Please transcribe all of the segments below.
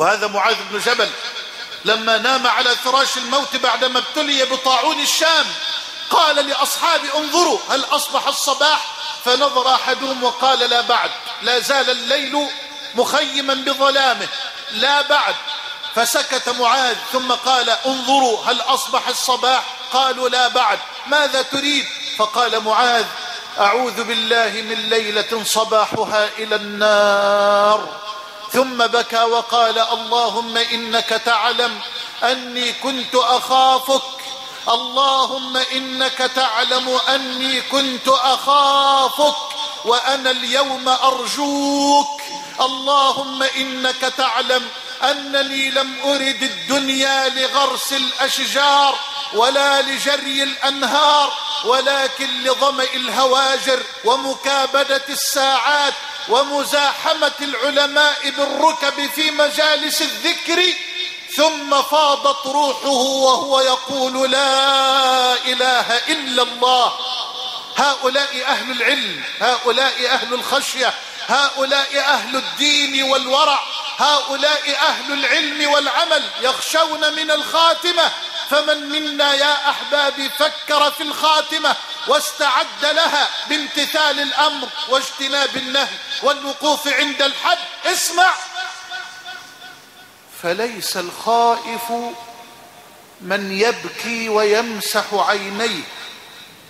وهذا معاذ بن جبل لما نام على فراش الموت بعدما ابتلي بطاعون الشام قال لأصحابه انظروا هل أصبح الصباح؟ فنظر أحدهم وقال لا بعد لا زال الليل مخيما بظلامه لا بعد. فسكت معاذ ثم قال انظروا هل أصبح الصباح؟ قالوا لا بعد. ماذا تريد؟ فقال معاذ أعوذ بالله من ليلة صباحها إلى النار. ثم بكى وقال اللهم إنك تعلم أني كنت أخافك. اللهم إنك تعلم أني كنت أخافك وأنا اليوم أرجوك. اللهم إنك تعلم أنني لم أرد الدنيا لغرس الأشجار ولا لجري الأنهار ولكن لظمأ الهواجر ومكابدة الساعات ومزاحمة العلماء بالركب في مجالس الذكر ثم فاضت روحه وهو يقول لا إله إلا الله. هؤلاء أهل العلم هؤلاء أهل الخشية هؤلاء أهل الدين والورع هؤلاء أهل العلم والعمل يخشون من الخاتمة. فمن منا يا أحبابي فكر في الخاتمة. واستعد لها بامتثال الأمر واجتناب النهي والوقوف عند الحد. اسمع. فليس الخائف من يبكي ويمسح عينيه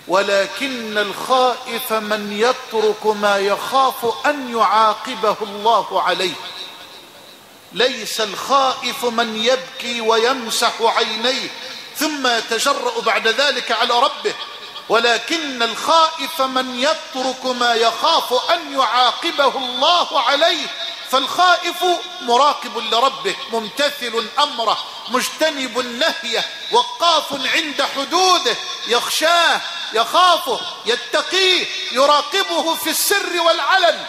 ولكن الخائف من يترك ما يخاف أن يعاقبه الله عليه. ليس الخائف من يبكي ويمسح عينيه ثم يتجرأ بعد ذلك على ربه. ولكن الخائف من يترك ما يخاف أن يعاقبه الله عليه فالخائف مراقب لربه ممتثل أمره مجتنب النهي وقاف عند حدوده يخشاه يخافه يتقيه يراقبه في السر والعلن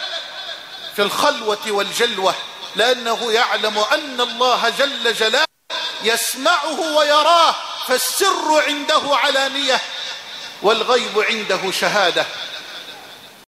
في الخلوة والجلوة لأنه يعلم أن الله جل جلاله يسمعه ويراه فالسر عنده علانية. والغيب عنده شهادة.